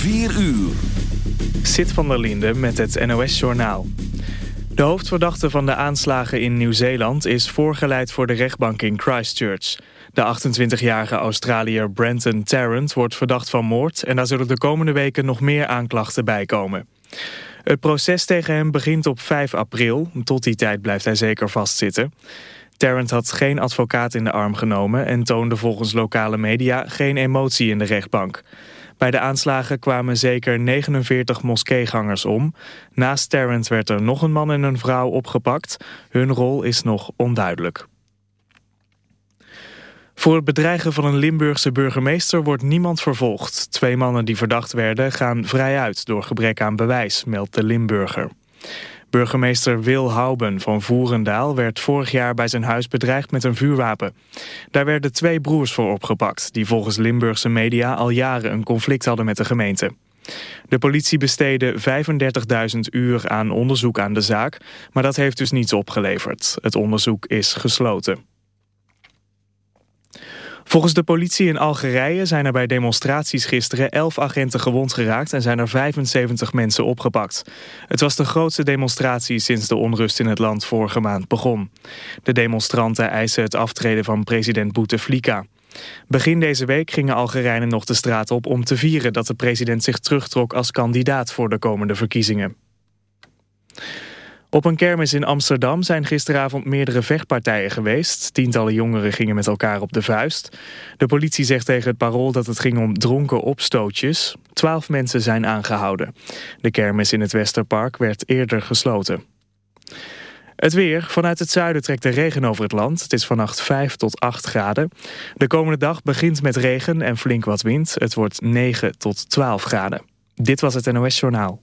4 uur. Sit van der Linde met het NOS-journaal. De hoofdverdachte van de aanslagen in Nieuw-Zeeland is voorgeleid voor de rechtbank in Christchurch. De 28-jarige Australiër Brenton Tarrant wordt verdacht van moord... en daar zullen de komende weken nog meer aanklachten bij komen. Het proces tegen hem begint op 5 april. Tot die tijd blijft hij zeker vastzitten. Tarrant had geen advocaat in de arm genomen... en toonde volgens lokale media geen emotie in de rechtbank. Bij de aanslagen kwamen zeker 49 moskeegangers om. Naast Tarrant werd er nog een man en een vrouw opgepakt. Hun rol is nog onduidelijk. Voor het bedreigen van een Limburgse burgemeester wordt niemand vervolgd. Twee mannen die verdacht werden gaan vrij uit door gebrek aan bewijs, meldt de Limburger. Burgemeester Wil Houben van Voerendaal werd vorig jaar bij zijn huis bedreigd met een vuurwapen. Daar werden twee broers voor opgepakt, die volgens Limburgse media al jaren een conflict hadden met de gemeente. De politie besteedde 35.000 uur aan onderzoek aan de zaak, maar dat heeft dus niets opgeleverd. Het onderzoek is gesloten. Volgens de politie in Algerije zijn er bij demonstraties gisteren 11 agenten gewond geraakt en zijn er 75 mensen opgepakt. Het was de grootste demonstratie sinds de onrust in het land vorige maand begon. De demonstranten eisen het aftreden van president Bouteflika. Begin deze week gingen Algerijnen nog de straat op om te vieren dat de president zich terugtrok als kandidaat voor de komende verkiezingen. Op een kermis in Amsterdam zijn gisteravond meerdere vechtpartijen geweest. Tientallen jongeren gingen met elkaar op de vuist. De politie zegt tegen het parool dat het ging om dronken opstootjes. Twaalf mensen zijn aangehouden. De kermis in het Westerpark werd eerder gesloten. Het weer. Vanuit het zuiden trekt de regen over het land. Het is vannacht 5 tot 8 graden. De komende dag begint met regen en flink wat wind. Het wordt 9 tot 12 graden. Dit was het NOS Journaal.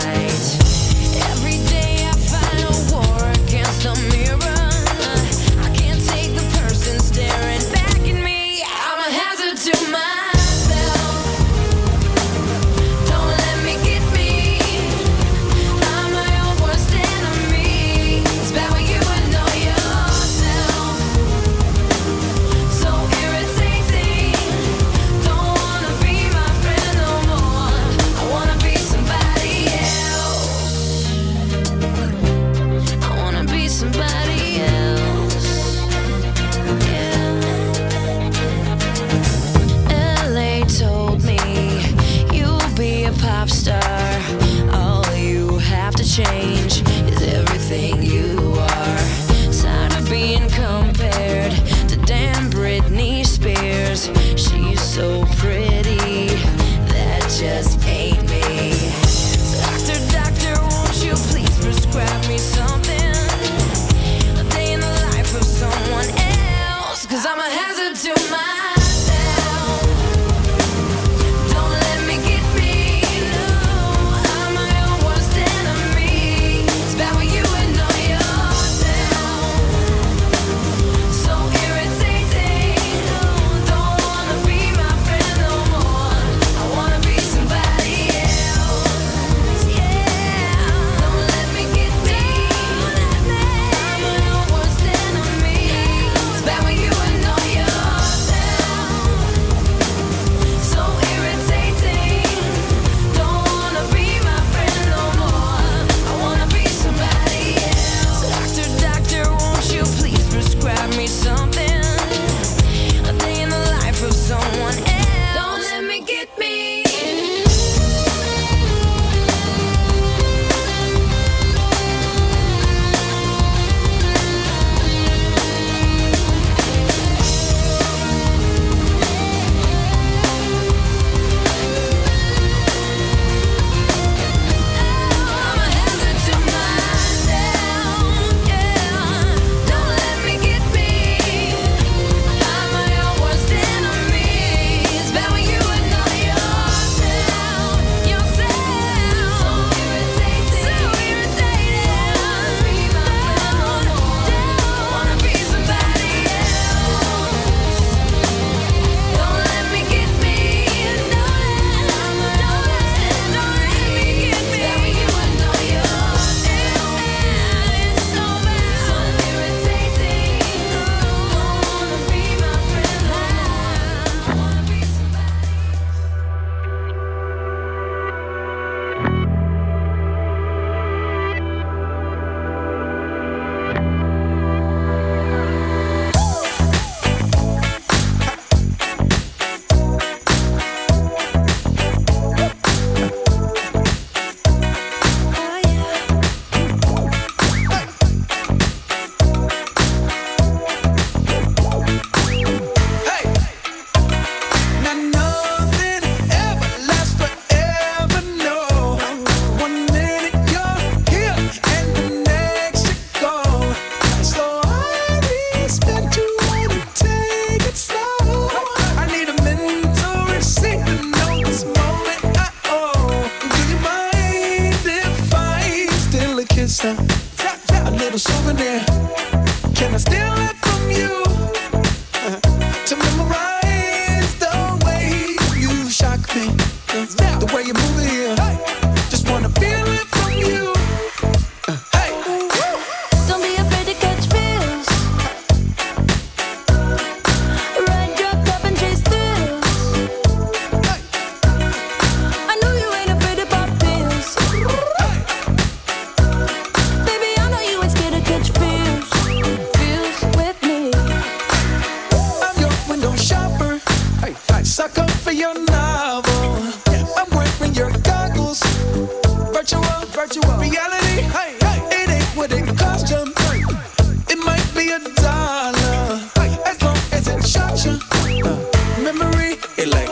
She's so pretty,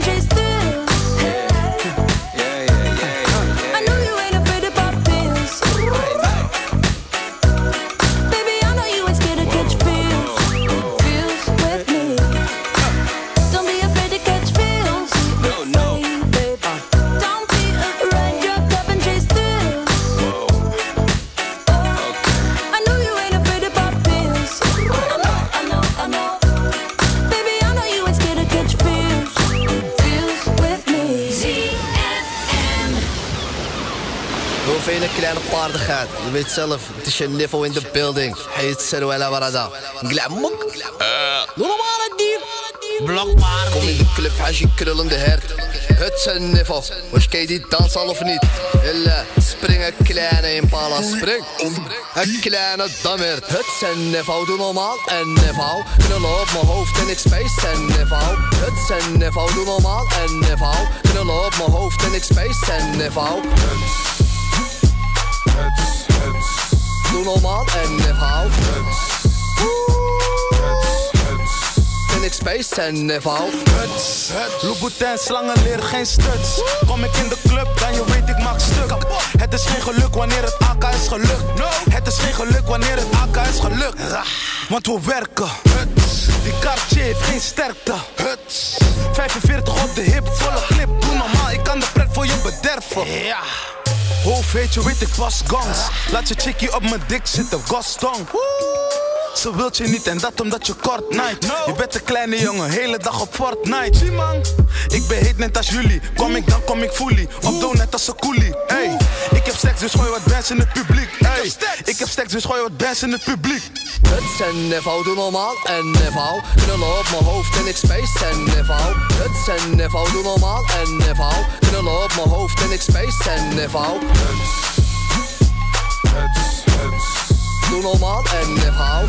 countries through chase kleine paardigheid. Je weet zelf, het is je niveau in de building. Heet Seruela Warada. Glamok. Doe normaal het dier. Blokpaard. Kom in de club, als je krullende hert. Het een niveau. Was je die dans al of niet? Illa, spring een kleine impala, spring. Een kleine dammer. Het een niveau, doe normaal en niveau. Knullen op mijn hoofd en ik space en niveau. Het een niveau, doe normaal en niveau. Knullen op mijn hoofd en ik space en niveau. Doe normaal en hou. En ik space en hou. Louboutin, slangen leer geen stuts. Kom ik in de club, dan je weet ik maak stuk. Het is geen geluk wanneer het AK is gelukt. No. Het is geen geluk wanneer het AK is gelukt. Want we werken. Die kaartje heeft geen sterkte. 45 op de hip, volle clip. Doe normaal, ik kan de pret voor je bederven. Ja. Hoofd weet ik was. Laat je chickie op mijn dik zitten, Gaston. Ze wilt je niet en dat omdat je kort night. Je bent een kleine jongen, hele dag op Fortnite. Man, ik ben heet net als jullie. Kom ik dan kom ik fully. Op doe net als een coolie. Hey, ik heb seks dus gooi wat bands in het publiek. Hey, ik heb seks dus gooi wat bands in het publiek. Het zijn niveau, doe normaal en niveau. Knullen op mijn hoofd en ik space en niveau. Het zijn niveau, doe normaal en niveau. Knullen op mijn hoofd en ik space en niveau. Doe normaal en niveau.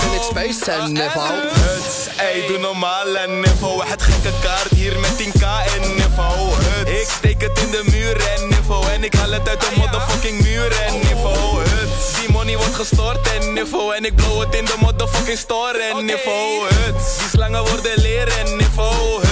En ik space en niveau. Huts, ey, doe normaal en niveau. Het gekke kaart hier met 10k en niveau. Ik steek het in de muur en niveau. En ik haal het uit de motherfucking muur en niveau. Huts, die money wordt gestort en niveau. En ik blow het in de motherfucking store en niveau. Huts, die slangen worden leren en niveau.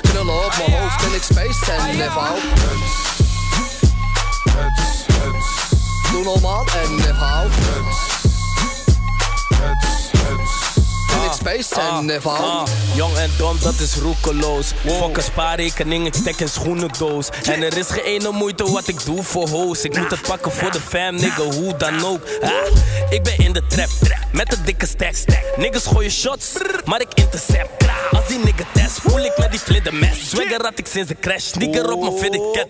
Knullen op mijn hoofd en ik space en niveau. Huts, huts, Doe normaal en niveau. Space en uh, uh, Jong en dom, dat is roekeloos. Wow. Fuck een spaarrekening, ik stek een schoenendoos. En er is geen ene moeite wat ik doe voor hoes. Ik moet het pakken voor de fam, nigga, hoe dan ook. Ah, ik ben in de trap, met een dikke stack. Niggas gooien shots, maar ik intercept. Als die nigga test, voel ik met die vlindermes. Swagger had ik sinds de crash, nigger op mijn fitted cat.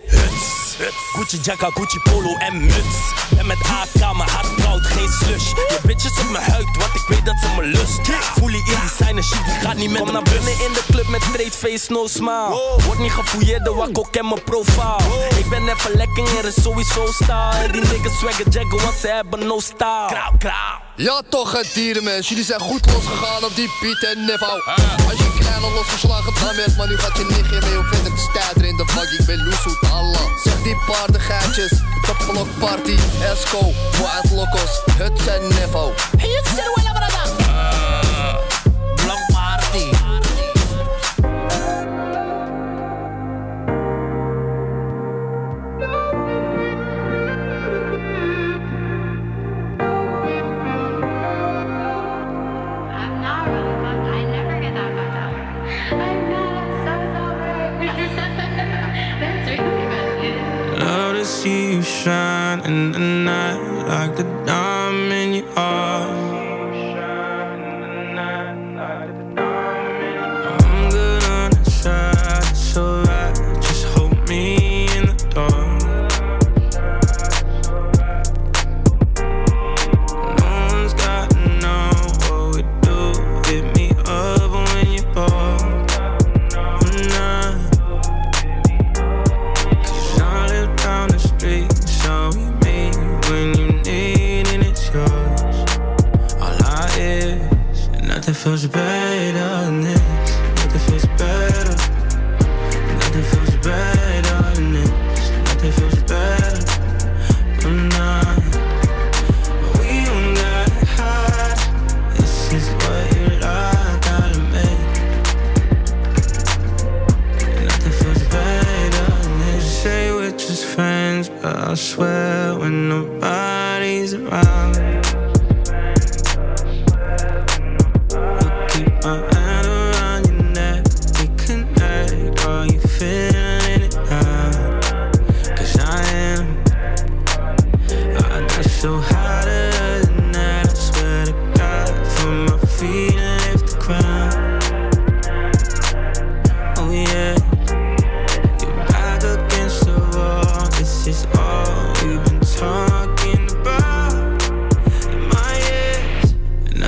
Gucci jacka, Gucci polo en muts. En met AK, mijn hart geen slush. Je bitches op mijn huid, want ik weet dat ze me lust. Voel je in die sign shit, die gaat niet met Kom naar binnen in de club met straight face, no smile. Word niet gefouilleerd, de wakko ken mijn profile. Ik ben even lekker, er is sowieso style. En die niggas swagger jaggen, want ze hebben no style. Krauw, krauw. Ja toch, het dierenmens. Jullie zijn goed losgegaan op die Piet en Nevo. Als je klein al losgeslagen dan werd, maar nu gaat je nichtje mee om verder te stijden in de vak. Ik ben Loesoet Allah. Zeg die paardengeitjes, de party, Esco, Wild Locos, Huts en Nevo. Hey, het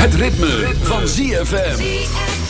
Het ritme, van ZFM.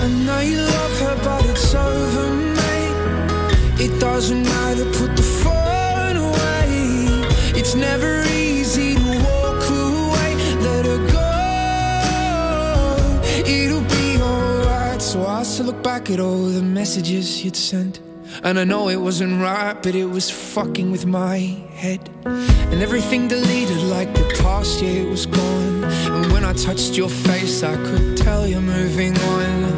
I know you love her, but it's over, mate. It doesn't matter, put the phone away. It's never easy to walk away. Let her go. It'll be alright. So I still look back at all the messages you'd sent. And I know it wasn't right, but it was fucking with my head. And everything deleted like the past year was gone. And when I touched your face, I could tell you're moving on.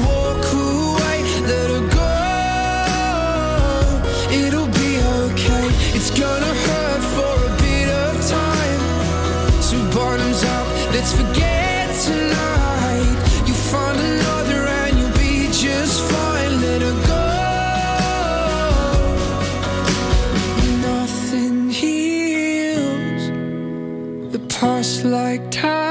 it'll be okay. It's gonna hurt for a bit of time. So bottoms up, let's forget tonight. You find another and you'll be just fine. Let her go. Nothing heals the past like time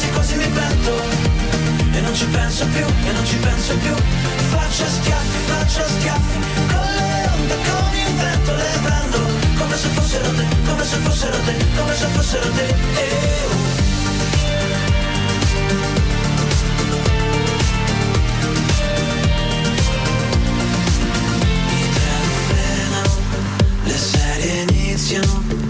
quasi quasi mi pento E non ci penso più, e non ci penso più. Faccio schiaffi, faccio schiaffi. Con le onde, con il vento le prendo. Come se fossero te, come se fossero te, come se fossero te. Eh, oh. Le serie iniziano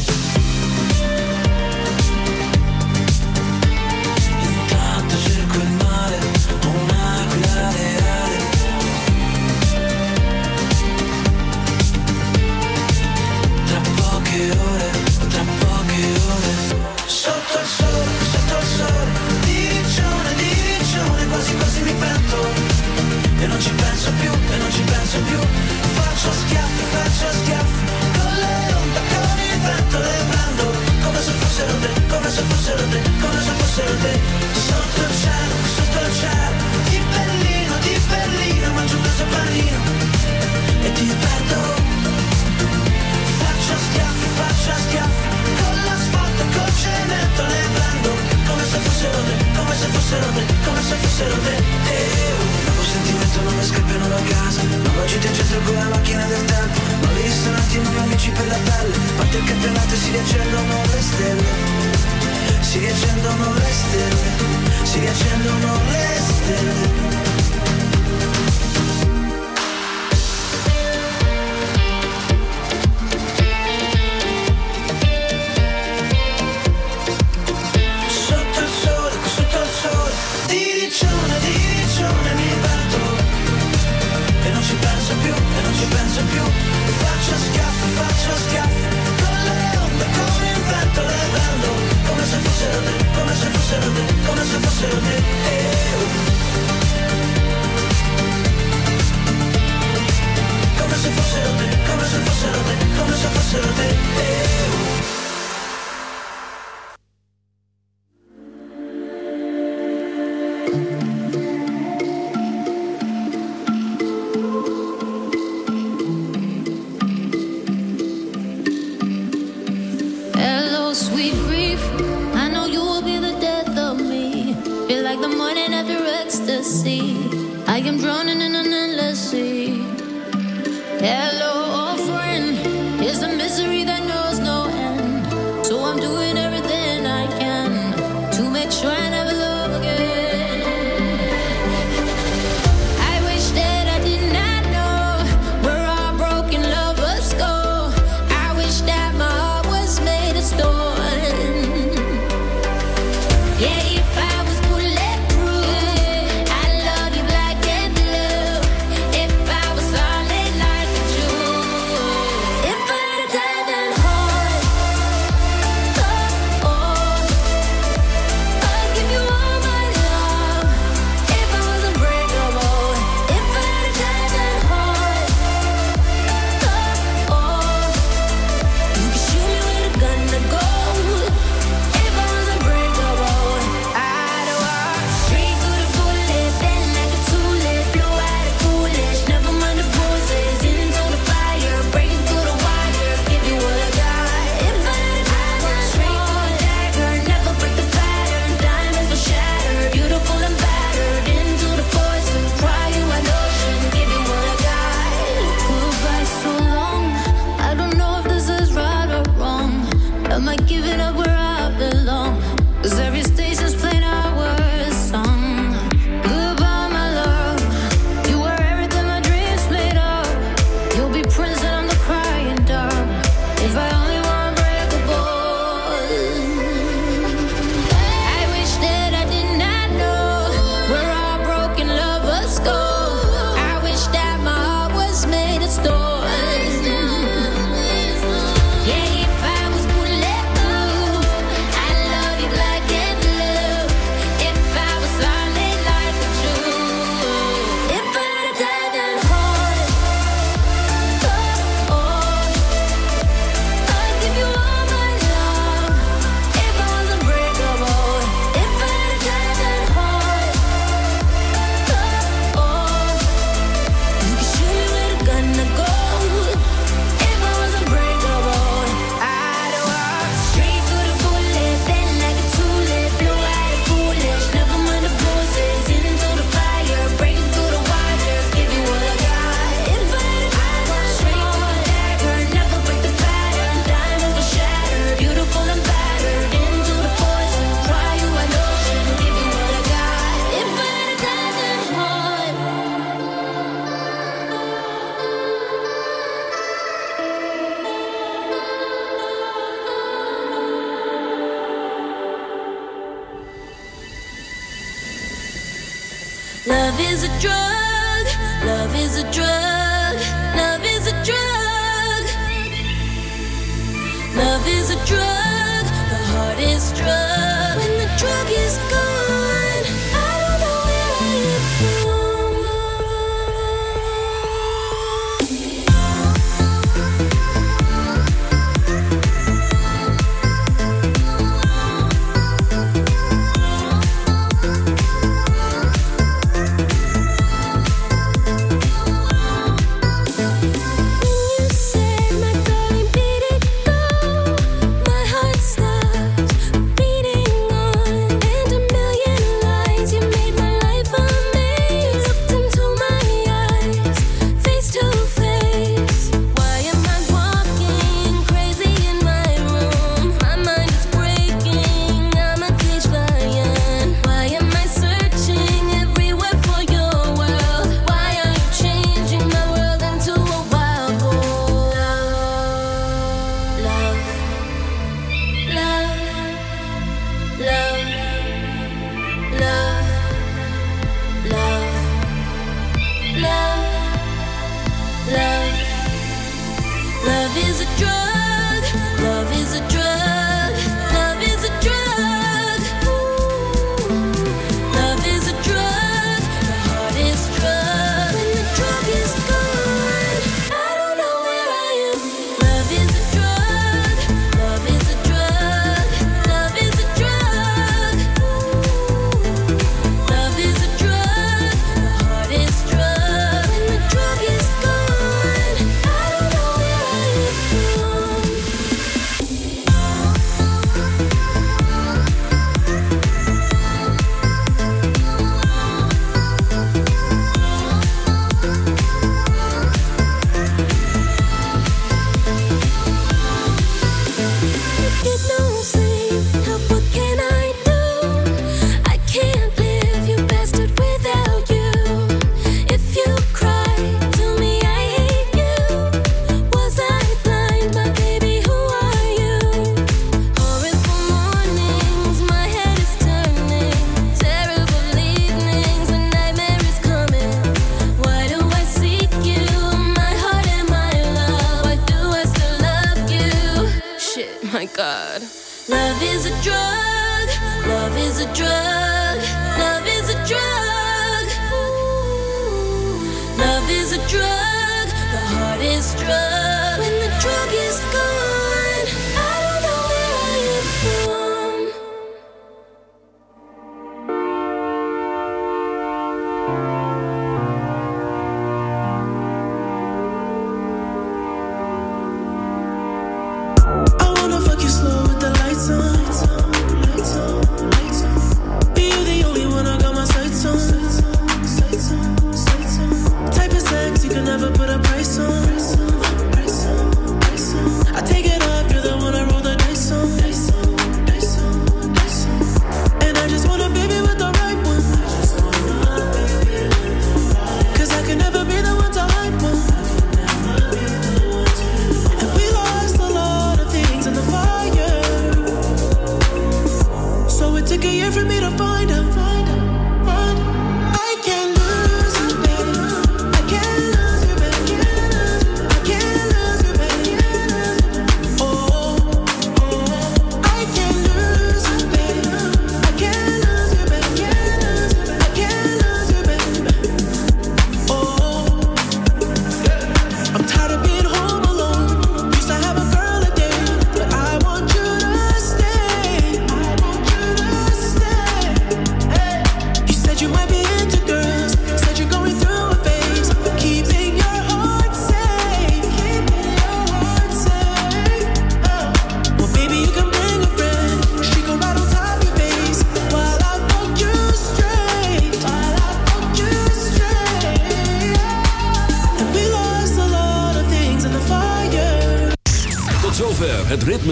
faccio schiaffi, faccio schiaffi, con le onde, con il vento le prendo, come se fossero te, come se fossero te, come se fossero te, sotto